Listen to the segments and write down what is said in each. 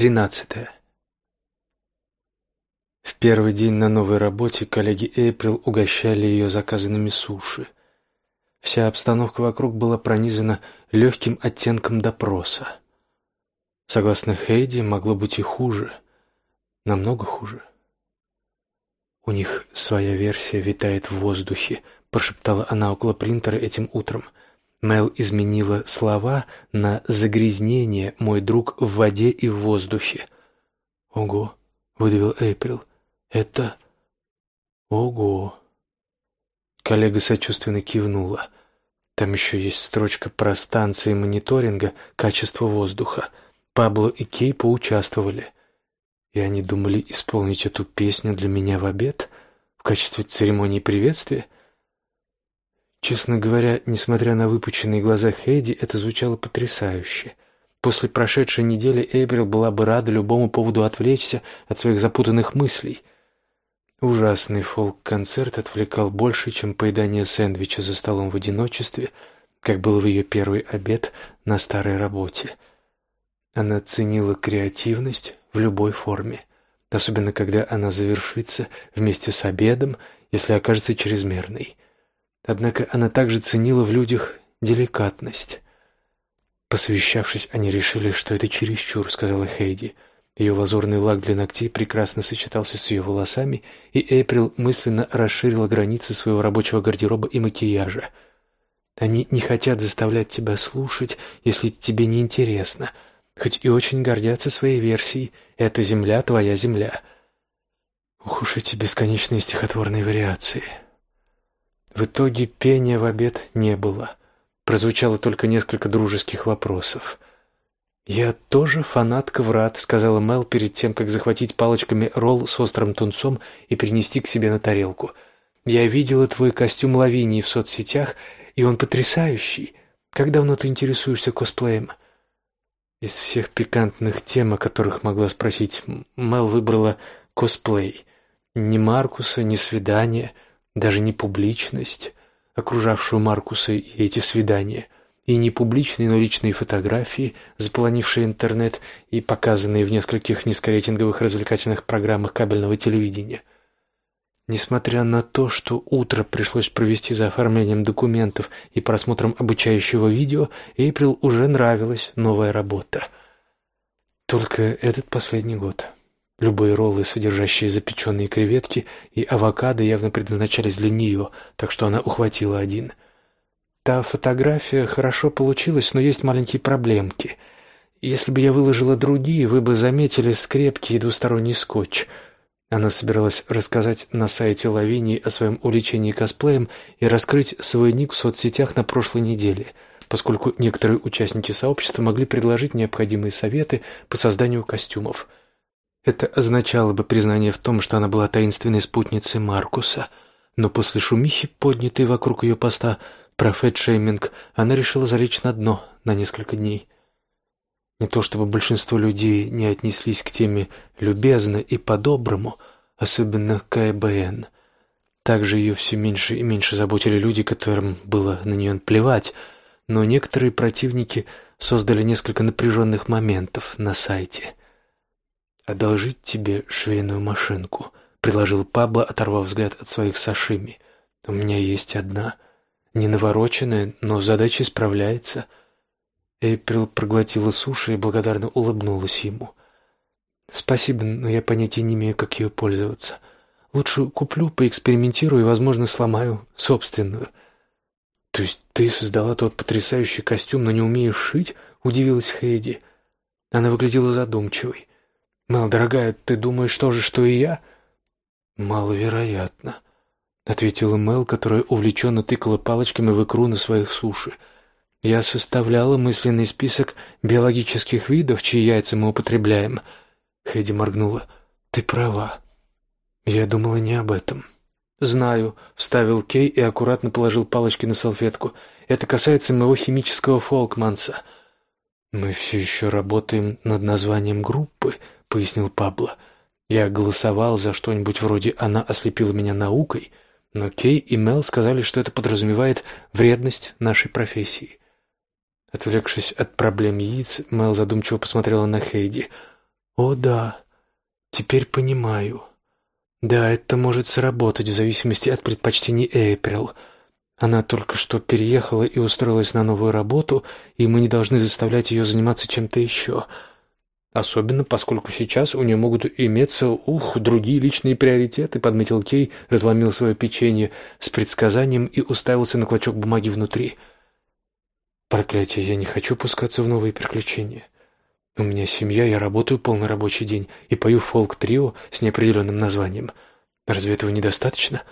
Тринадцатое. В первый день на новой работе коллеги Эйприл угощали ее заказанными суши. Вся обстановка вокруг была пронизана легким оттенком допроса. Согласно Хейди, могло быть и хуже. Намного хуже. «У них своя версия витает в воздухе», — прошептала она около принтера этим утром — Мел изменила слова на «загрязнение, мой друг, в воде и в воздухе». «Ого!» — выдавил Эйприл. «Это... Ого!» Коллега сочувственно кивнула. Там еще есть строчка про станции мониторинга качества воздуха. Пабло и Кей поучаствовали. И они думали исполнить эту песню для меня в обед в качестве церемонии приветствия — Честно говоря, несмотря на выпученные глаза Хейди, это звучало потрясающе. После прошедшей недели Эйбрил была бы рада любому поводу отвлечься от своих запутанных мыслей. Ужасный фолк-концерт отвлекал больше, чем поедание сэндвича за столом в одиночестве, как был в ее первый обед на старой работе. Она ценила креативность в любой форме, особенно когда она завершится вместе с обедом, если окажется чрезмерной. Однако она также ценила в людях деликатность. Посовещавшись, они решили, что это чересчур, сказала Хейди. Ее лазурный лак для ногтей прекрасно сочетался с ее волосами, и Эйприл мысленно расширила границы своего рабочего гардероба и макияжа. Они не хотят заставлять тебя слушать, если тебе не интересно, хоть и очень гордятся своей версией. Эта земля твоя земля. Ух уж эти бесконечные стихотворные вариации. В итоге пения в обед не было. Прозвучало только несколько дружеских вопросов. «Я тоже фанатка врат», — сказала Мел перед тем, как захватить палочками ролл с острым тунцом и принести к себе на тарелку. «Я видела твой костюм Лавинии в соцсетях, и он потрясающий. Как давно ты интересуешься косплеем?» Из всех пикантных тем, о которых могла спросить, Мел выбрала косплей. Ни Маркуса, ни свидания — даже не публичность, окружавшую Маркуса и эти свидания, и не публичные, но личные фотографии, заполонившие интернет и показанные в нескольких низкорейтинговых развлекательных программах кабельного телевидения. Несмотря на то, что утро пришлось провести за оформлением документов и просмотром обучающего видео, Эйприл уже нравилась новая работа. Только этот последний год. Любые роллы, содержащие запеченные креветки и авокадо, явно предназначались для нее, так что она ухватила один. Та фотография хорошо получилась, но есть маленькие проблемки. Если бы я выложила другие, вы бы заметили скрепки и двусторонний скотч. Она собиралась рассказать на сайте Лавинии о своем увлечении косплеем и раскрыть свой ник в соцсетях на прошлой неделе, поскольку некоторые участники сообщества могли предложить необходимые советы по созданию костюмов – это означало бы признание в том, что она была таинственной спутницей Маркуса, но после шумихи, поднятой вокруг ее поста про фэтшейминг, она решила залечь на дно на несколько дней. Не то чтобы большинство людей не отнеслись к теме любезно и по-доброму, особенно КБН. Также ее все меньше и меньше заботили люди, которым было на нее плевать, но некоторые противники создали несколько напряженных моментов на сайте – «Одолжить тебе швейную машинку», — предложил Пабло, оторвав взгляд от своих сашими. «У меня есть одна. Не навороченная, но задача справляется». Эйприл проглотила суши и благодарно улыбнулась ему. «Спасибо, но я понятия не имею, как ее пользоваться. Лучше куплю, поэкспериментирую и, возможно, сломаю собственную». «То есть ты создала тот потрясающий костюм, но не умеешь шить?» — удивилась Хейди. Она выглядела задумчивой. «Мел, дорогая, ты думаешь то же, что и я?» «Маловероятно», — ответила Мел, которая увлеченно тыкала палочками в икру на своих суши. «Я составляла мысленный список биологических видов, чьи яйца мы употребляем». Хэдди моргнула. «Ты права. Я думала не об этом». «Знаю», — вставил Кей и аккуратно положил палочки на салфетку. «Это касается моего химического фолкманса». «Мы все еще работаем над названием группы», пояснил Пабло. Я голосовал за что-нибудь вроде «она ослепила меня наукой», но Кей и Мел сказали, что это подразумевает вредность нашей профессии. Отвлекшись от проблем яиц, Мел задумчиво посмотрела на Хейди. «О, да, теперь понимаю. Да, это может сработать в зависимости от предпочтений Эйприл. Она только что переехала и устроилась на новую работу, и мы не должны заставлять ее заниматься чем-то еще. Особенно, поскольку сейчас у нее могут иметься, ух, другие личные приоритеты, подметил Кей, разломил свое печенье с предсказанием и уставился на клочок бумаги внутри. Проклятие, я не хочу пускаться в новые приключения. У меня семья, я работаю полный рабочий день и пою фолк-трио с неопределенным названием. Разве этого недостаточно?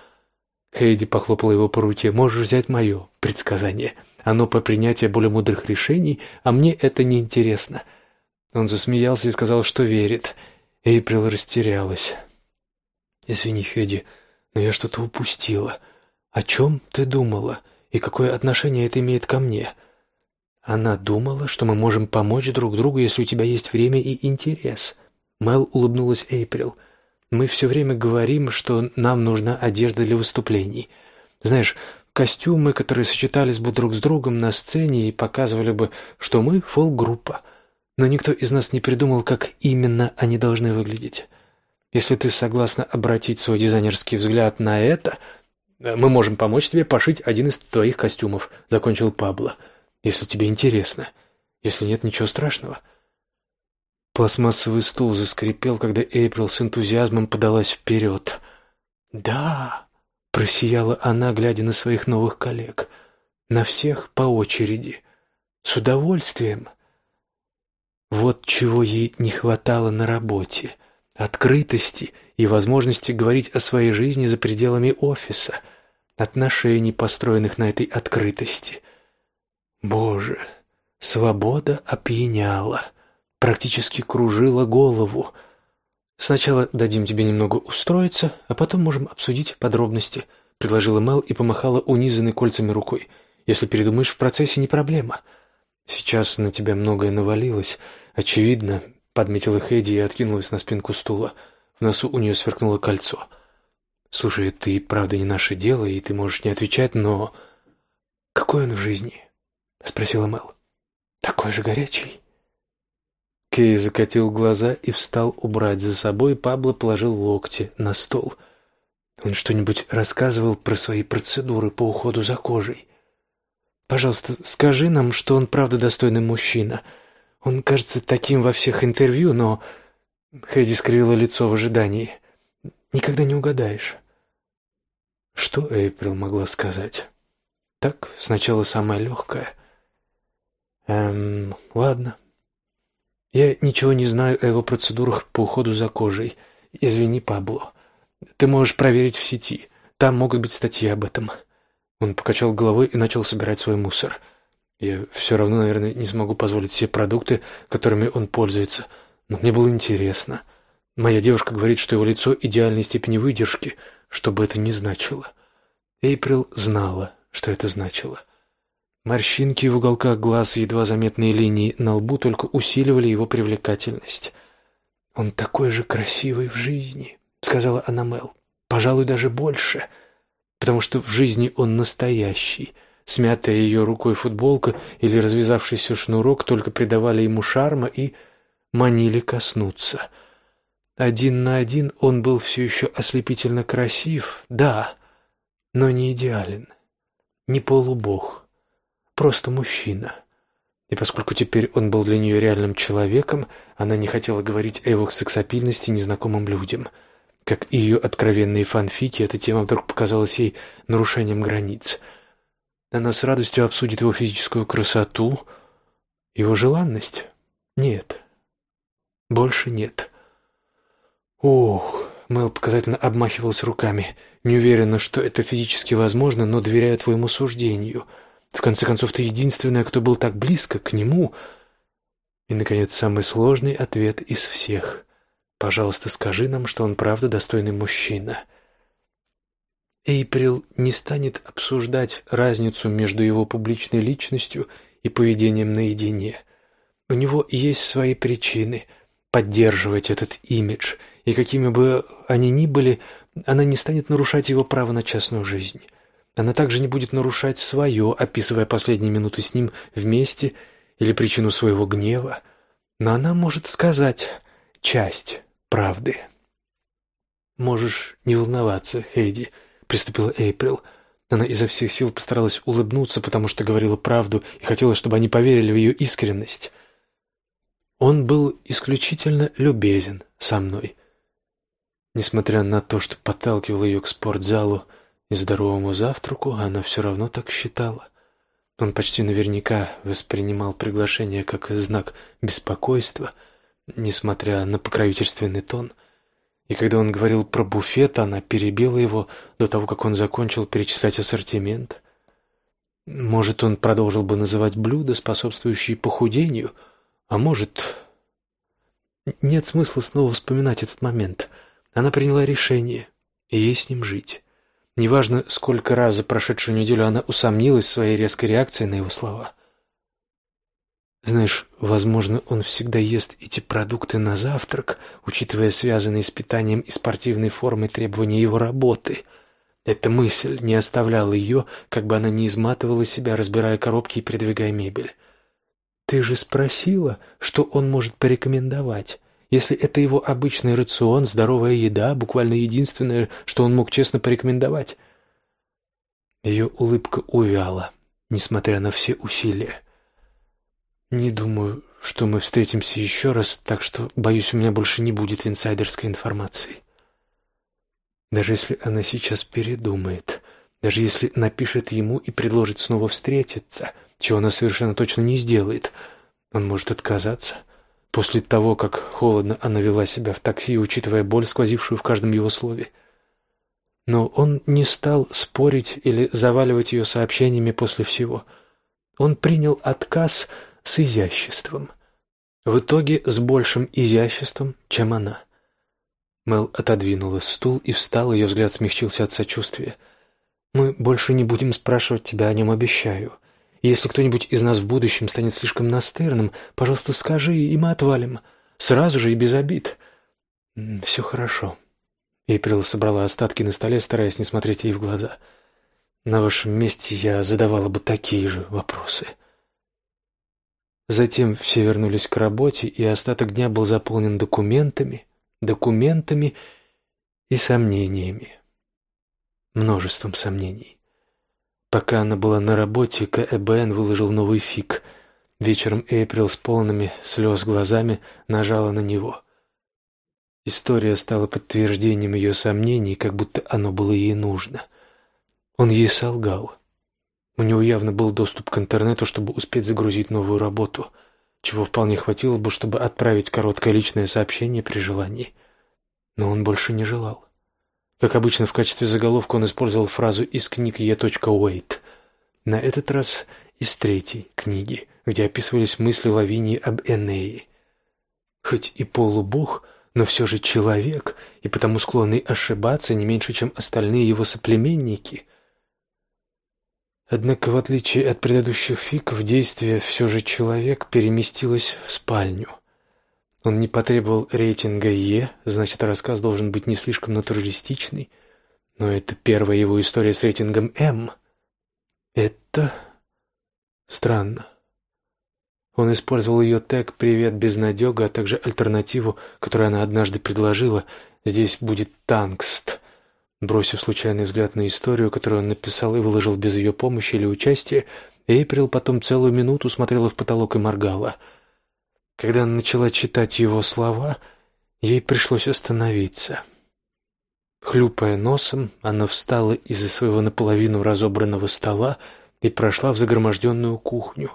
Хейди похлопала его по руке. Можешь взять мое предсказание. Оно по принятию более мудрых решений, а мне это не интересно. Он засмеялся и сказал, что верит. Эйприл растерялась. «Извини, Хейди, но я что-то упустила. О чем ты думала? И какое отношение это имеет ко мне?» Она думала, что мы можем помочь друг другу, если у тебя есть время и интерес. Мел улыбнулась Эйприл. Мы все время говорим, что нам нужна одежда для выступлений. Знаешь, костюмы, которые сочетались бы друг с другом на сцене и показывали бы, что мы фолк-группа. Но никто из нас не придумал, как именно они должны выглядеть. Если ты согласна обратить свой дизайнерский взгляд на это, мы можем помочь тебе пошить один из твоих костюмов, закончил Пабло если тебе интересно. Если нет, ничего страшного». Пластмассовый стул заскрипел, когда Эйприл с энтузиазмом подалась вперед. «Да!» — просияла она, глядя на своих новых коллег. «На всех по очереди. С удовольствием!» Вот чего ей не хватало на работе — открытости и возможности говорить о своей жизни за пределами офиса, отношений, построенных на этой открытости. Боже, свобода опьяняла, практически кружила голову. Сначала дадим тебе немного устроиться, а потом можем обсудить подробности, предложила Мел и помахала унизанной кольцами рукой. Если передумаешь в процессе, не проблема. Сейчас на тебя многое навалилось, очевидно, подметила Хэдди и откинулась на спинку стула. В носу у нее сверкнуло кольцо. Слушай, ты правда не наше дело, и ты можешь не отвечать, но какой он в жизни? — спросила Мел. «Такой же горячий?» Кей закатил глаза и встал убрать за собой, Пабло положил локти на стол. Он что-нибудь рассказывал про свои процедуры по уходу за кожей. «Пожалуйста, скажи нам, что он правда достойный мужчина. Он кажется таким во всех интервью, но...» Хэдди скривила лицо в ожидании. «Никогда не угадаешь». Что Эйприл могла сказать? Так, сначала самое легкое. Эм, ладно. Я ничего не знаю о его процедурах по уходу за кожей. Извини, Пабло. Ты можешь проверить в сети. Там могут быть статьи об этом. Он покачал головой и начал собирать свой мусор. Я все равно, наверное, не смогу позволить все продукты, которыми он пользуется. Но мне было интересно. Моя девушка говорит, что его лицо идеальной степени выдержки, что бы это ни значило. Эйприл знала, что это значило. Морщинки в уголках глаз и едва заметные линии на лбу только усиливали его привлекательность. «Он такой же красивый в жизни», — сказала она Мел. «Пожалуй, даже больше, потому что в жизни он настоящий». Смятая ее рукой футболка или развязавшийся шнурок только придавали ему шарма и манили коснуться. Один на один он был все еще ослепительно красив, да, но не идеален, не полубог просто мужчина. И поскольку теперь он был для нее реальным человеком, она не хотела говорить о его сексапильности незнакомым людям. Как и ее откровенные фанфики, эта тема вдруг показалась ей нарушением границ. Она с радостью обсудит его физическую красоту, его желанность. Нет. Больше нет. Ох, Мэл показательно обмахивался руками. Не уверена, что это физически возможно, но доверяю твоему суждению — в конце концов, ты единственная, кто был так близко к нему. И, наконец, самый сложный ответ из всех. Пожалуйста, скажи нам, что он правда достойный мужчина. Эйприл не станет обсуждать разницу между его публичной личностью и поведением наедине. У него есть свои причины поддерживать этот имидж, и какими бы они ни были, она не станет нарушать его право на частную жизнь. Она также не будет нарушать свое, описывая последние минуты с ним вместе или причину своего гнева. Но она может сказать часть правды. «Можешь не волноваться, Хейди», — приступила Эйприл. Она изо всех сил постаралась улыбнуться, потому что говорила правду и хотела, чтобы они поверили в ее искренность. Он был исключительно любезен со мной. Несмотря на то, что подталкивал ее к спортзалу и здоровому завтраку, она все равно так считала. Он почти наверняка воспринимал приглашение как знак беспокойства, несмотря на покровительственный тон. И когда он говорил про буфет, она перебила его до того, как он закончил перечислять ассортимент. Может, он продолжил бы называть блюда, способствующие похудению, а может... Нет смысла снова вспоминать этот момент. Она приняла решение, и ей с ним жить. Неважно, сколько раз за прошедшую неделю она усомнилась в своей резкой реакции на его слова. Знаешь, возможно, он всегда ест эти продукты на завтрак, учитывая связанные с питанием и спортивной формой требования его работы. Эта мысль не оставляла ее, как бы она ни изматывала себя, разбирая коробки и передвигая мебель. Ты же спросила, что он может порекомендовать. Если это его обычный рацион, здоровая еда, буквально единственное, что он мог честно порекомендовать. Ее улыбка увяла, несмотря на все усилия. Не думаю, что мы встретимся еще раз, так что, боюсь, у меня больше не будет инсайдерской информации. Даже если она сейчас передумает, даже если напишет ему и предложит снова встретиться, чего она совершенно точно не сделает, он может отказаться. После того, как холодно она вела себя в такси, учитывая боль, сквозившую в каждом его слове. Но он не стал спорить или заваливать ее сообщениями после всего. Он принял отказ с изяществом. В итоге с большим изяществом, чем она. Мел отодвинула стул и встал, ее взгляд смягчился от сочувствия. «Мы больше не будем спрашивать тебя о нем, обещаю. Если кто-нибудь из нас в будущем станет слишком настырным, пожалуйста, скажи, и мы отвалим. Сразу же и без обид. Все хорошо. Эйприл собрала остатки на столе, стараясь не смотреть ей в глаза. На вашем месте я задавала бы такие же вопросы. Затем все вернулись к работе, и остаток дня был заполнен документами, документами и сомнениями. Множеством сомнений. Пока она была на работе, КЭБН выложил новый фиг. Вечером Эйприл с полными слез глазами нажала на него. История стала подтверждением ее сомнений, как будто оно было ей нужно. Он ей солгал. У него явно был доступ к интернету, чтобы успеть загрузить новую работу, чего вполне хватило бы, чтобы отправить короткое личное сообщение при желании. Но он больше не желал. Как обычно, в качестве заголовка он использовал фразу из книг Е. Уэйт. На этот раз из третьей книги, где описывались мысли Лавинии об Энее. Хоть и полубог, но все же человек, и потому склонный ошибаться не меньше, чем остальные его соплеменники. Однако, в отличие от предыдущих фиг, в действие все же человек переместилась в спальню. Он не потребовал рейтинга Е, значит, рассказ должен быть не слишком натуралистичный. Но это первая его история с рейтингом М. Это странно. Он использовал ее тег «Привет, безнадега», а также альтернативу, которую она однажды предложила. Здесь будет «Тангст». Бросив случайный взгляд на историю, которую он написал и выложил без ее помощи или участия, Эйприл потом целую минуту смотрела в потолок и моргала — когда она начала читать его слова, ей пришлось остановиться. Хлюпая носом, она встала из-за своего наполовину разобранного стола и прошла в загроможденную кухню.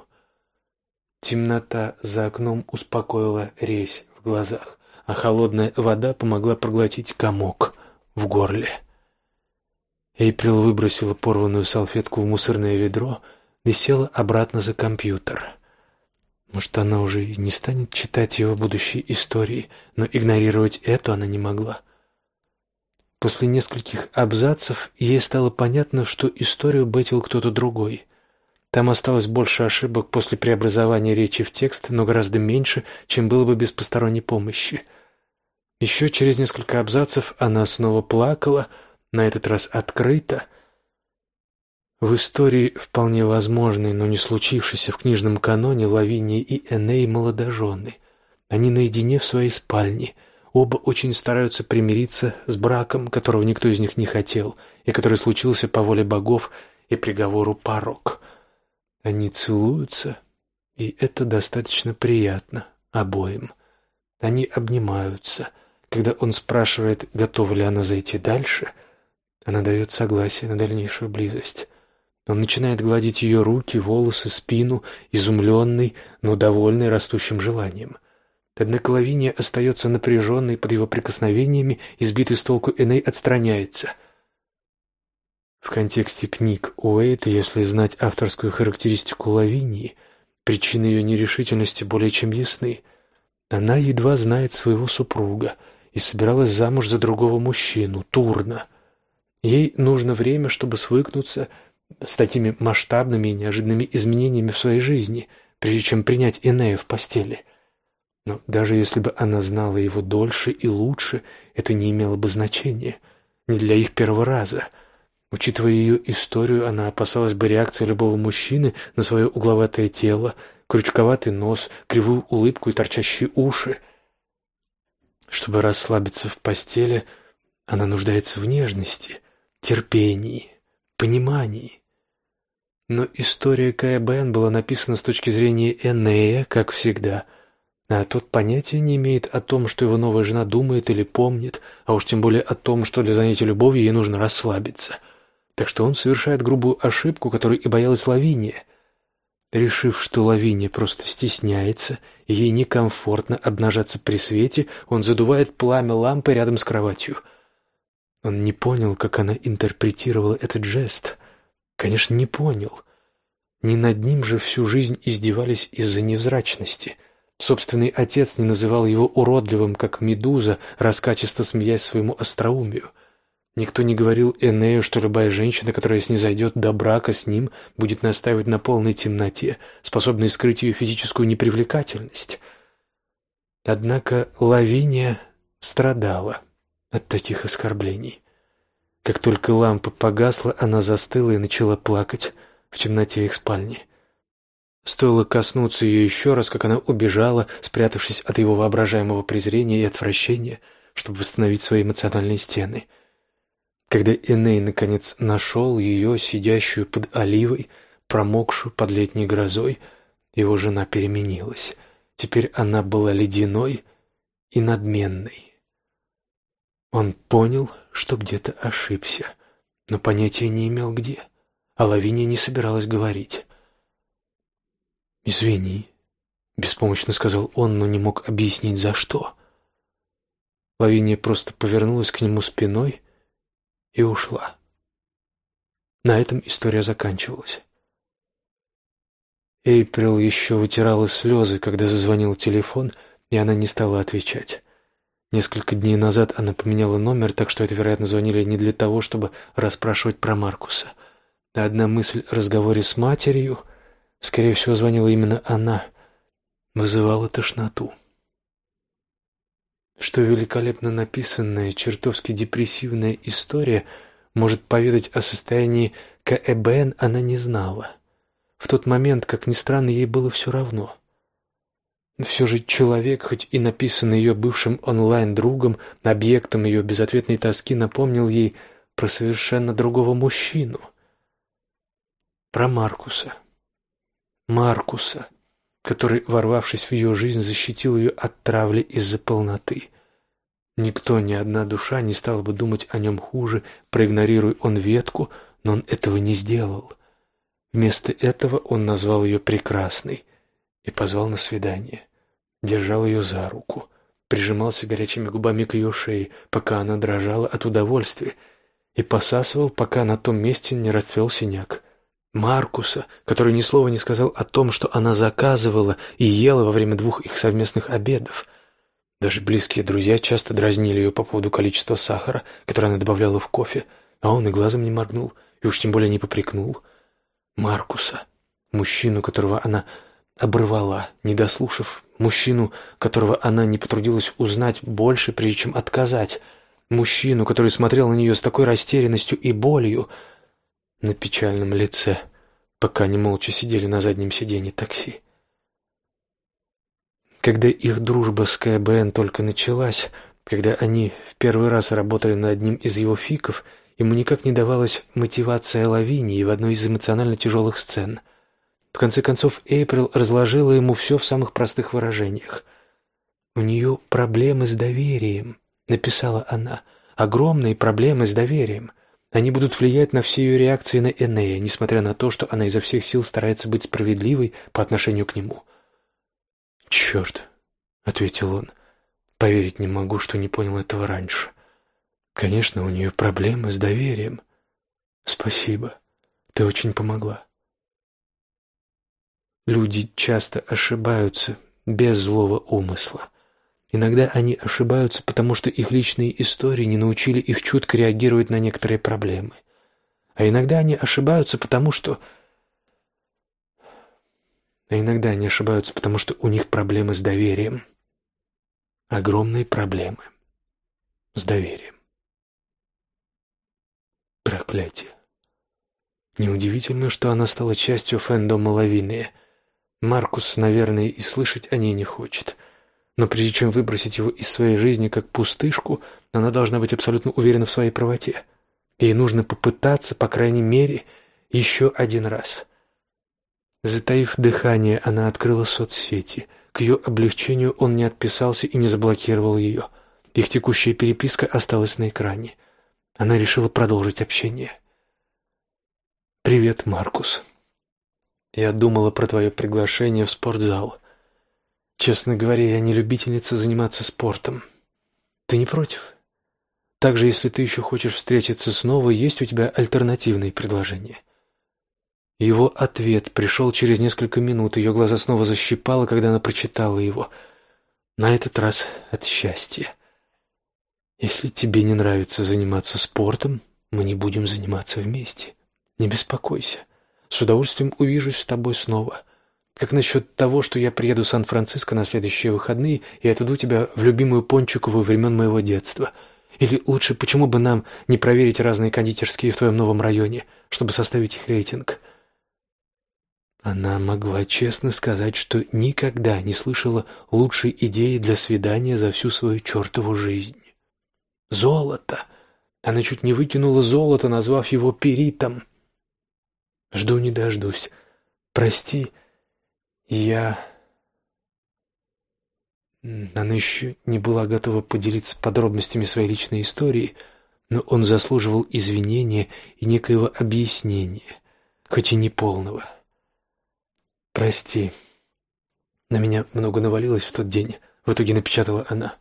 Темнота за окном успокоила резь в глазах, а холодная вода помогла проглотить комок в горле. Эйприл выбросила порванную салфетку в мусорное ведро и села обратно за компьютер. Может, она уже и не станет читать его будущие истории, но игнорировать эту она не могла. После нескольких абзацев ей стало понятно, что историю бетил кто-то другой. Там осталось больше ошибок после преобразования речи в текст, но гораздо меньше, чем было бы без посторонней помощи. Еще через несколько абзацев она снова плакала, на этот раз открыто, в истории, вполне возможной, но не случившейся в книжном каноне, Лавинии и Эней молодожены. Они наедине в своей спальне. Оба очень стараются примириться с браком, которого никто из них не хотел, и который случился по воле богов и приговору порок. Они целуются, и это достаточно приятно обоим. Они обнимаются. Когда он спрашивает, готова ли она зайти дальше, она дает согласие на дальнейшую близость. Он начинает гладить ее руки, волосы, спину, изумленный, но довольный растущим желанием. Однако Лавиния остается напряженной под его прикосновениями, и сбитый с толку Эней отстраняется. В контексте книг Уэйта, если знать авторскую характеристику Лавинии, причины ее нерешительности более чем ясны. Она едва знает своего супруга и собиралась замуж за другого мужчину, Турна. Ей нужно время, чтобы свыкнуться с такими масштабными и неожиданными изменениями в своей жизни, прежде чем принять Энея в постели. Но даже если бы она знала его дольше и лучше, это не имело бы значения. Не для их первого раза. Учитывая ее историю, она опасалась бы реакции любого мужчины на свое угловатое тело, крючковатый нос, кривую улыбку и торчащие уши. Чтобы расслабиться в постели, она нуждается в нежности, терпении, понимании. Но история Кая была написана с точки зрения Энея, как всегда, а тот понятия не имеет о том, что его новая жена думает или помнит, а уж тем более о том, что для занятия любовью ей нужно расслабиться. Так что он совершает грубую ошибку, которой и боялась Лавиния. Решив, что Лавиния просто стесняется, и ей некомфортно обнажаться при свете, он задувает пламя лампы рядом с кроватью. Он не понял, как она интерпретировала этот жест — Конечно, не понял. Не над ним же всю жизнь издевались из-за невзрачности. Собственный отец не называл его уродливым, как медуза, раскачисто смеясь своему остроумию. Никто не говорил Энею, что любая женщина, которая снизойдет до брака с ним, будет настаивать на полной темноте, способной скрыть ее физическую непривлекательность. Однако Лавиния страдала от таких оскорблений. Как только лампа погасла, она застыла и начала плакать в темноте их спальни. Стоило коснуться ее еще раз, как она убежала, спрятавшись от его воображаемого презрения и отвращения, чтобы восстановить свои эмоциональные стены. Когда Эней наконец нашел ее, сидящую под оливой, промокшую под летней грозой, его жена переменилась. Теперь она была ледяной и надменной. Он понял, что где-то ошибся, но понятия не имел где, а Лавиния не собиралась говорить. «Извини», — беспомощно сказал он, но не мог объяснить, за что. Лавиния просто повернулась к нему спиной и ушла. На этом история заканчивалась. Эйприл еще вытирала слезы, когда зазвонил телефон, и она не стала отвечать. Несколько дней назад она поменяла номер, так что это, вероятно, звонили не для того, чтобы расспрашивать про Маркуса. А одна мысль о разговоре с матерью, скорее всего, звонила именно она, вызывала тошноту. Что великолепно написанная, чертовски депрессивная история может поведать о состоянии КЭБН, она не знала. В тот момент, как ни странно, ей было все равно — все же человек, хоть и написанный ее бывшим онлайн-другом, объектом ее безответной тоски, напомнил ей про совершенно другого мужчину. Про Маркуса. Маркуса, который, ворвавшись в ее жизнь, защитил ее от травли из-за полноты. Никто, ни одна душа не стала бы думать о нем хуже, проигнорируя он ветку, но он этого не сделал. Вместо этого он назвал ее прекрасной и позвал на свидание держал ее за руку, прижимался горячими губами к ее шее, пока она дрожала от удовольствия, и посасывал, пока на том месте не расцвел синяк. Маркуса, который ни слова не сказал о том, что она заказывала и ела во время двух их совместных обедов. Даже близкие друзья часто дразнили ее по поводу количества сахара, которое она добавляла в кофе, а он и глазом не моргнул, и уж тем более не попрекнул. Маркуса, мужчину, которого она оборвала, не дослушав мужчину, которого она не потрудилась узнать больше, прежде чем отказать, мужчину, который смотрел на нее с такой растерянностью и болью на печальном лице, пока они молча сидели на заднем сиденье такси. Когда их дружба с КБН только началась, когда они в первый раз работали над одним из его фиков, ему никак не давалась мотивация Лавинии в одной из эмоционально тяжелых сцен. В конце концов, Эйприл разложила ему все в самых простых выражениях. «У нее проблемы с доверием», — написала она. «Огромные проблемы с доверием. Они будут влиять на все ее реакции на Энея, несмотря на то, что она изо всех сил старается быть справедливой по отношению к нему». «Черт!» — ответил он. «Поверить не могу, что не понял этого раньше. Конечно, у нее проблемы с доверием. Спасибо. Ты очень помогла». Люди часто ошибаются без злого умысла. Иногда они ошибаются, потому что их личные истории не научили их чутко реагировать на некоторые проблемы. А иногда они ошибаются, потому что а иногда они ошибаются, потому что у них проблемы с доверием. Огромные проблемы с доверием. Проклятие. Неудивительно, что она стала частью фэндома Лавиния. Маркус, наверное, и слышать о ней не хочет. Но прежде чем выбросить его из своей жизни как пустышку, она должна быть абсолютно уверена в своей правоте. Ей нужно попытаться, по крайней мере, еще один раз. Затаив дыхание, она открыла соцсети. К ее облегчению он не отписался и не заблокировал ее. Их текущая переписка осталась на экране. Она решила продолжить общение. «Привет, Маркус. Я думала про твое приглашение в спортзал. Честно говоря, я не любительница заниматься спортом. Ты не против? Также, если ты еще хочешь встретиться снова, есть у тебя альтернативные предложения?» Его ответ пришел через несколько минут, ее глаза снова защипало, когда она прочитала его. На этот раз от счастья. «Если тебе не нравится заниматься спортом, мы не будем заниматься вместе. Не беспокойся. С удовольствием увижусь с тобой снова. Как насчет того, что я приеду в Сан-Франциско на следующие выходные и отведу тебя в любимую пончиковую времен моего детства?» Или лучше, почему бы нам не проверить разные кондитерские в твоем новом районе, чтобы составить их рейтинг?» Она могла честно сказать, что никогда не слышала лучшей идеи для свидания за всю свою чертову жизнь. Золото! Она чуть не выкинула золото, назвав его перитом. Жду не дождусь. Прости, я... Она еще не была готова поделиться подробностями своей личной истории, но он заслуживал извинения и некоего объяснения, хоть и неполного. «Прости. На меня много навалилось в тот день», — в итоге напечатала она.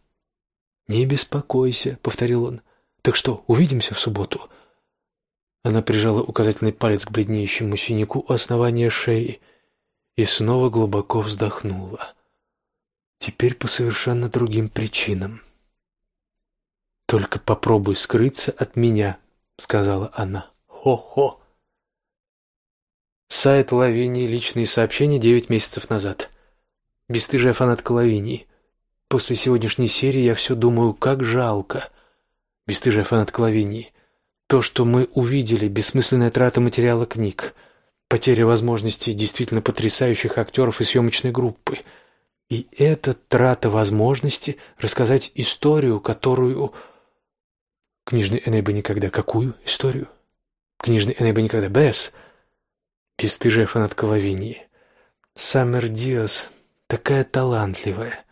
«Не беспокойся», — повторил он. «Так что, увидимся в субботу?» Она прижала указательный палец к бледнеющему синяку у основания шеи и снова глубоко вздохнула. Теперь по совершенно другим причинам. «Только попробуй скрыться от меня», — сказала она. «Хо-хо!» Сайт Лавинии, личные сообщения девять месяцев назад. Бестыжая фанатка Лавинии. После сегодняшней серии я все думаю, как жалко. Бестыжая фанатка Лавинии. То, что мы увидели, бессмысленная трата материала книг, потеря возможностей действительно потрясающих актеров и съемочной группы. И эта трата возможности рассказать историю, которую... Книжный Эней никогда... Какую историю? Книжный Эней никогда... Бесс бесстыжая фанатка Лавинии. Саммер Диас такая талантливая,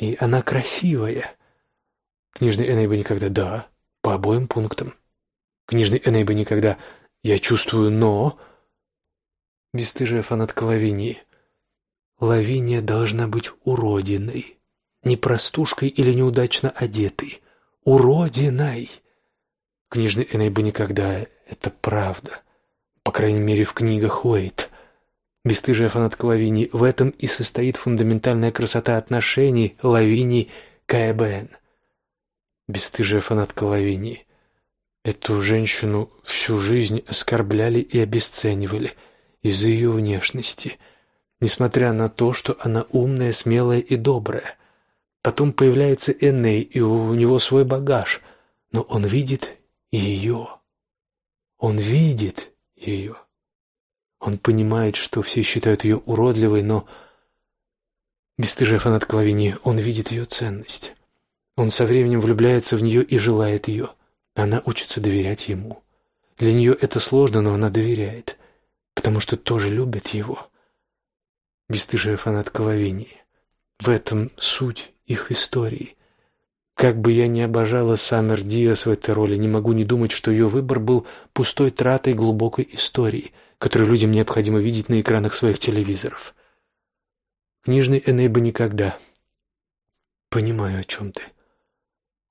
и она красивая. Книжный Эней никогда «да» по обоим пунктам. Книжный Эней никогда «я чувствую но». Бесстыжая фанатка Лавинии. Лавиния должна быть уродиной, не простушкой или неудачно одетой, уродиной. Книжный Эней никогда это правда. По крайней мере, в книгах Уэйт. Бестыжая фанатка Лавини. В этом и состоит фундаментальная красота отношений Лавини КБН. Бестыжая фанатка Лавини. Эту женщину всю жизнь оскорбляли и обесценивали из-за ее внешности, несмотря на то, что она умная, смелая и добрая. Потом появляется Эней, и у него свой багаж, но он видит ее. Он видит ее. Он понимает, что все считают ее уродливой, но Бестыжий фанат Клавини, он видит ее ценность. Он со временем влюбляется в нее и желает ее. Она учится доверять ему. Для нее это сложно, но она доверяет, потому что тоже любит его. Бестыжая фанат Клавини. В этом суть их истории. Как бы я ни обожала Саммер Диас в этой роли, не могу не думать, что ее выбор был пустой тратой глубокой истории, которую людям необходимо видеть на экранах своих телевизоров. Книжный Энейба никогда. Понимаю, о чем ты.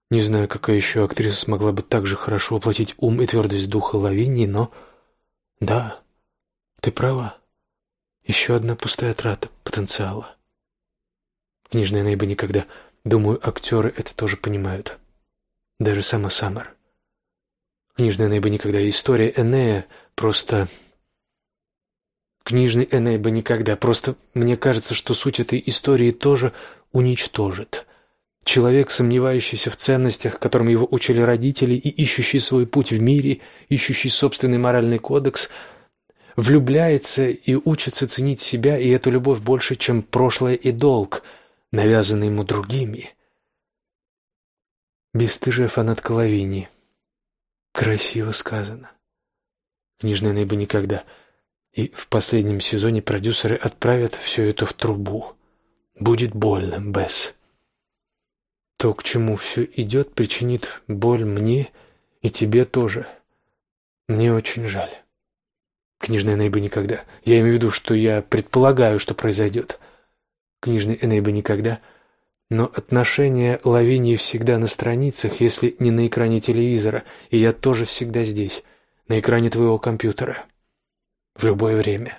Не знаю, какая еще актриса смогла бы так же хорошо воплотить ум и твердость духа Лавинии, но... Да, ты права. Еще одна пустая трата потенциала. Книжная Нейба никогда... Думаю, актеры это тоже понимают. Даже сама Саммер. Книжная Нейба никогда... История Энея просто... Книжный Энейба никогда. Просто мне кажется, что суть этой истории тоже уничтожит. Человек, сомневающийся в ценностях, которым его учили родители и ищущий свой путь в мире, ищущий собственный моральный кодекс, влюбляется и учится ценить себя и эту любовь больше, чем прошлое и долг, навязанный ему другими. Бесстыжая фанат Лавини. Красиво сказано. Книжная бы никогда. И в последнем сезоне продюсеры отправят все это в трубу. Будет больно, Бесс. То, к чему все идет, причинит боль мне и тебе тоже. Мне очень жаль. Книжная Энейба никогда. Я имею в виду, что я предполагаю, что произойдет. Книжный Энейба никогда. Но отношения Лавинии всегда на страницах, если не на экране телевизора, и я тоже всегда здесь, на экране твоего компьютера. В любое время.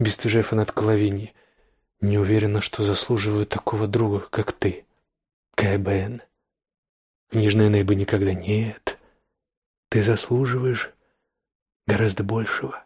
Бестыжая фанатка Лавинии. Не уверена, что заслуживаю такого друга, как ты. КБН. Книжная Нейба никогда нет. Ты заслуживаешь гораздо большего.